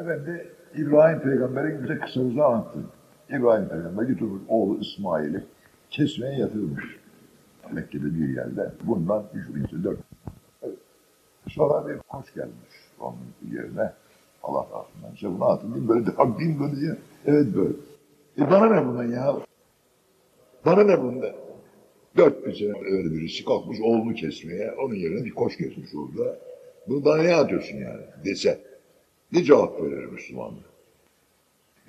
Efendi İbrahim Peygamber'in bize kısaca anlattı. İbrahim Peygamber götürmüş oğlu İsmail'i kesmeye yatırmış. Mekke'de bir yerde. Bundan üç bin yıl, dört. Evet. Sonra bir koç gelmiş onun yerine. Allah olsun. İşte bunu hatırlayayım böyle de hakkıyım böyle diye. Evet böyle. E bana ne bundan ya? Bana ne bundan? Dört bir sene öyle birisi kalkmış oğlunu kesmeye. Onun yerine bir koç kesmiş orada. Bunu bana ne atıyorsun yani dese. Ne cevap verir Müslüman?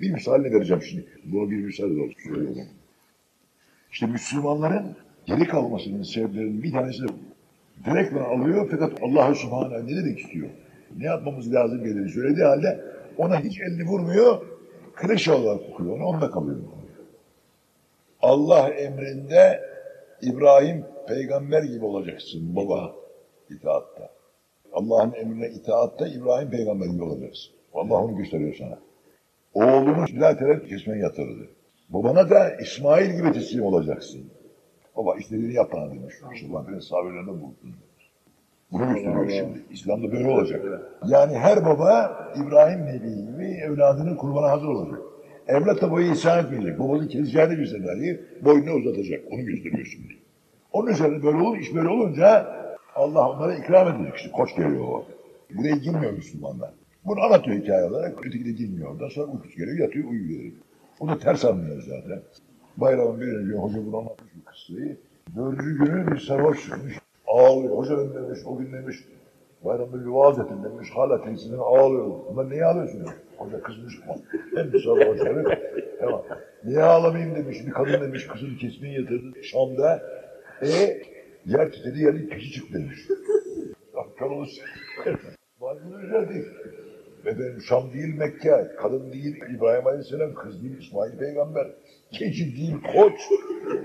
Bir misal ne vereceğim şimdi? Buna bir misal olsun söylüyorum. İşte Müslümanların geri kalmasının sebeplerinin bir tanesi de direkt alıyor fakat Allah-u Subhanahu ne demek istiyor? Ne yapmamız lazım geleni söylediği halde ona hiç elini vurmuyor, klişe olarak okuyor, onu onda kalıyor. Allah emrinde İbrahim peygamber gibi olacaksın baba itaatta. Allah'ın emrine itaatta İbrahim peygamber gibi olacaksın. Allah onu gösteriyor sana. Oğlunu silah terek kesmeye yatırdı. Babana da İsmail gibi teslim olacaksın. Baba istediğini yap bana demiş. Allah beni sabirlerine buldun. Bunu gösteriyor şimdi. İslam'da böyle olacak. Yani her baba İbrahim Nebi gibi evladının kurbana hazır olacak. Evlat da boyu isyan etmeyecek. Babanın keseceğini bilse dahi boynunu uzatacak. Onu gösteriyor şimdi. Onun üzerine böyle olur, iş böyle olunca Allah onlara ikram edecek. İşte koç geliyor o. Buraya girmiyor Müslümanlar. Bunu anlatıyor hikaye olarak. Öteki de girmiyor. Ondan sonra uykusu geliyor, yatıyor, uyuyor. O da ters anlıyor zaten. Bayramın bir önce hoca bunu anlatmış bu kıssayı. Dördüncü günü bir sarhoş çıkmış. Ağlıyor. Hoca ben demiş, o gün demiş. Bayramda bir vaaz ettin demiş. Hala teyzesinden ağlıyor. Bunlar niye ağlıyorsun. Hoca kızmış. Hem bir sarhoş herif. Tamam. Niye ağlamayayım demiş. Bir kadın demiş kızını kesmeye yatırdı Şam'da. E yer titredi yerli kişi çıktı demiş. Kör olsun. Güzel değil. Efendim Şam değil Mekke, kadın değil İbrahim Aleyhisselam, kız değil İsmail Peygamber, keçi değil koç.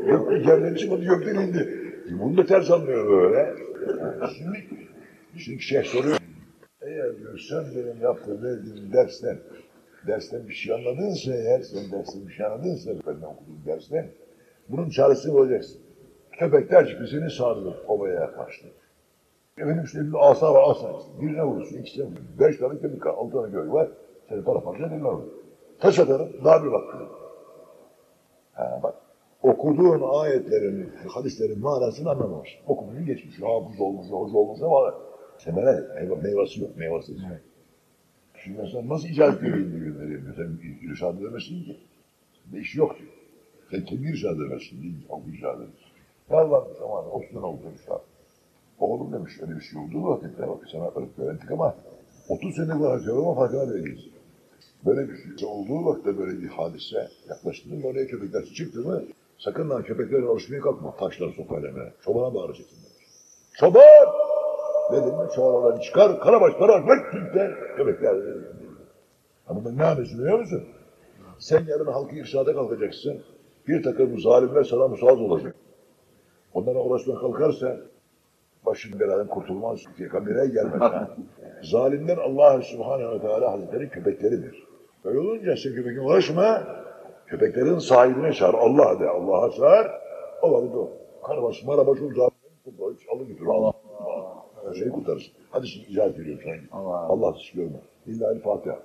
Yok yerden çıkmadı gökten indi. E bunu da ters anlıyor böyle. Şimdi, şimdi şeyh soruyor. Eğer diyor sen benim yaptığım verdiğim dersten, dersten bir şey anladınsa eğer, sen dersten bir şey anladınsa benden okuduğum dersten, bunun çaresini bulacaksın. Köpekler çıktı seni sağdı, obaya yaklaştı. Efendim işte bir asa var asa. Birine vurursun, ikisine vurursun. Beş tane köpek altı tane köpek var. Seni para parça birine vurur. Taş atarım, daha bir bak. Ha bak. Okuduğun ayetlerin, hadislerin manasını anlamamış. Okumuşsun geçmiş. Hafız olmuş, hoca olmuş ama semere, meyvesi yok, meyvesi yok. Şimdi mesela nasıl icazet vereyim diye gönderiyor. Sen irşad edemezsin ki. Sende iş yok diyor. Sen kendi irşad edemezsin değil mi? O irşad edersin. Yalvarmış ama 30 sene oldu irşad. Oğlum demiş öyle bir şey olduğu vakitte bak sana öğrettik ama 30 sene var ama farkına değiliz. Böyle bir şey olduğu vakitte böyle bir hadise yaklaştı mı oraya köpekler çıktı mı sakın lan köpeklerle alışmaya kalkma taşlar sopayla mı? Çobana bağıracaksın demiş. Çoban! Dedim mi çoban oradan çıkar karabaş karabaş bak de köpekler. Ama ben ne yapıyorsun biliyor musun? Sen yarın halkı irşada kalkacaksın. Bir takım zalimler sana musallat olacak. Onlara uğraşmaya kalkarsa başın beladan kurtulmaz. Kabire gelmez. Zalimler Allah Subhanahu ve Teala Hazretleri köpekleridir. Öyle olunca sen köpekle uğraşma. Köpeklerin sahibine çağır. Allah de. Allah'a çağır. O vakit o. Karabaş, marabaş o zalimleri toplayıp alın götürür. Allah. Her şeyi kurtarırsın. Hadi şimdi icazet ediyorum sana. Allah. Allah sizi görme. İlla Fatiha.